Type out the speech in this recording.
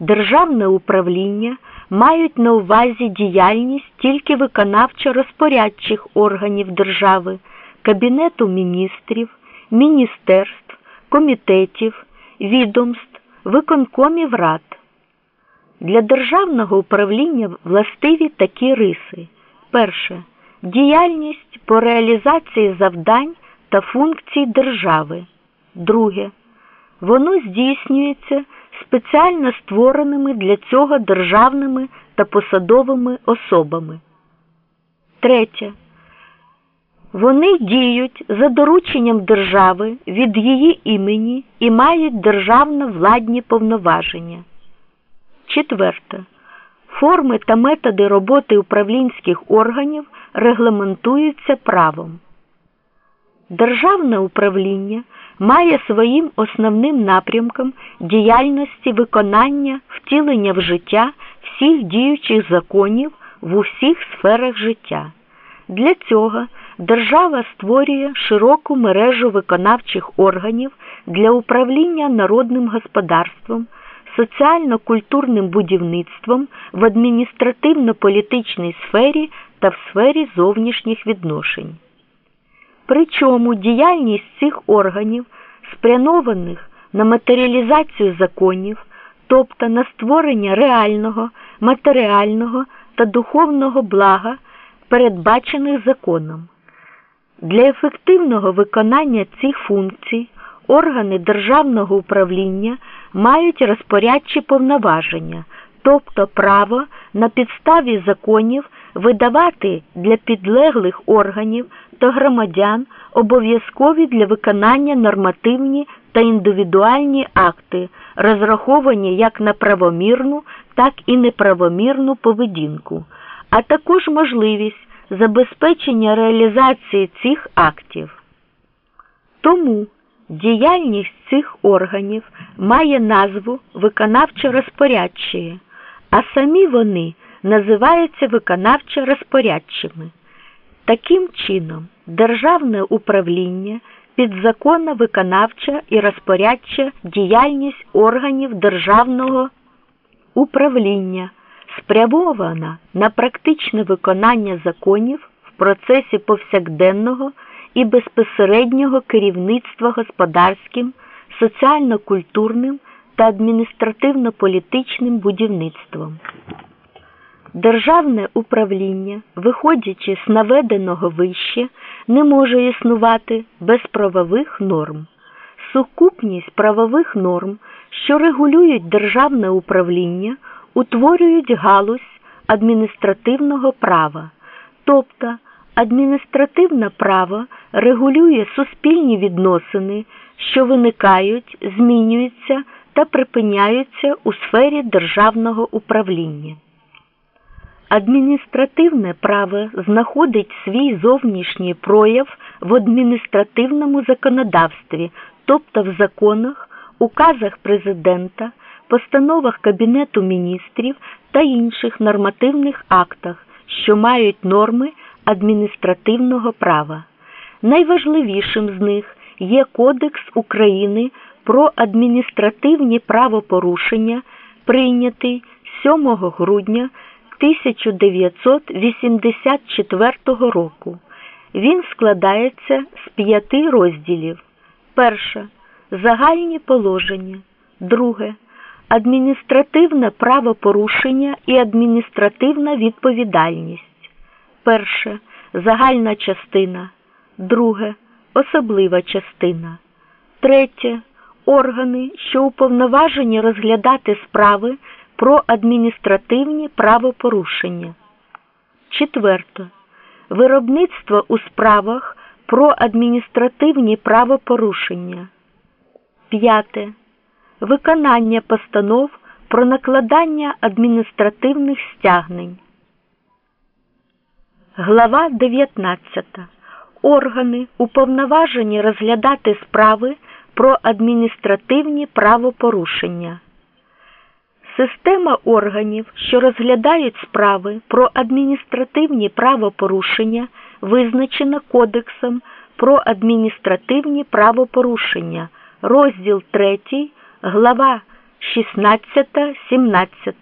державне управління мають на увазі діяльність тільки виконавчо-розпорядчих органів держави, Кабінету міністрів, міністерств, комітетів, відомств, виконкомів рад. Для державного управління властиві такі риси. Перше. Діяльність по реалізації завдань та функцій держави. Друге. Воно здійснюється спеціально створеними для цього державними та посадовими особами. Третє. Вони діють за дорученням держави від її імені і мають державно владні повноваження. Четверте. Форми та методи роботи управлінських органів регламентуються правом. Державне управління має своїм основним напрямком діяльності виконання втілення в життя всіх діючих законів в усіх сферах життя. Для цього держава створює широку мережу виконавчих органів для управління народним господарством, соціально-культурним будівництвом в адміністративно-політичній сфері та в сфері зовнішніх відношень. Причому діяльність цих органів, спрямованих на матеріалізацію законів, тобто на створення реального, матеріального та духовного блага, передбачених законом. Для ефективного виконання цих функцій органи державного управління мають розпорядчі повноваження, тобто право на підставі законів видавати для підлеглих органів та громадян обов'язкові для виконання нормативні та індивідуальні акти, розраховані як на правомірну, так і неправомірну поведінку, а також можливість забезпечення реалізації цих актів. Тому діяльність цих органів має назву виконавчо-розпорядчі, а самі вони називаються виконавчо-розпорядчими. Таким чином, державне управління підзаконна виконавча і розпорядча діяльність органів державного управління спрямована на практичне виконання законів в процесі повсякденного і безпосереднього керівництва господарським, соціально-культурним та адміністративно-політичним будівництвом. Державне управління, виходячи з наведеного вище, не може існувати без правових норм. Сукупність правових норм, що регулюють державне управління, утворюють галузь адміністративного права, тобто адміністративне право регулює суспільні відносини, що виникають, змінюються та припиняються у сфері державного управління. Адміністративне право знаходить свій зовнішній прояв в адміністративному законодавстві, тобто в законах, указах президента, постановах Кабінету міністрів та інших нормативних актах, що мають норми адміністративного права. Найважливішим з них є Кодекс України про адміністративні правопорушення, прийнятий 7 грудня 1984 року. Він складається з п'яти розділів. Перше загальні положення. Друге адміністративне правопорушення і адміністративна відповідальність. Перше загальна частина. Друге особлива частина. Третє органи, що уповноважені розглядати справи про адміністративні правопорушення. Четверте. Виробництво у справах про адміністративні правопорушення. П'яте. Виконання постанов про накладання адміністративних стягнень. Глава 19. Органи уповноважені розглядати справи про адміністративні правопорушення. Система органів, що розглядають справи про адміністративні правопорушення, визначена Кодексом про адміністративні правопорушення, розділ 3, глава 16, 17.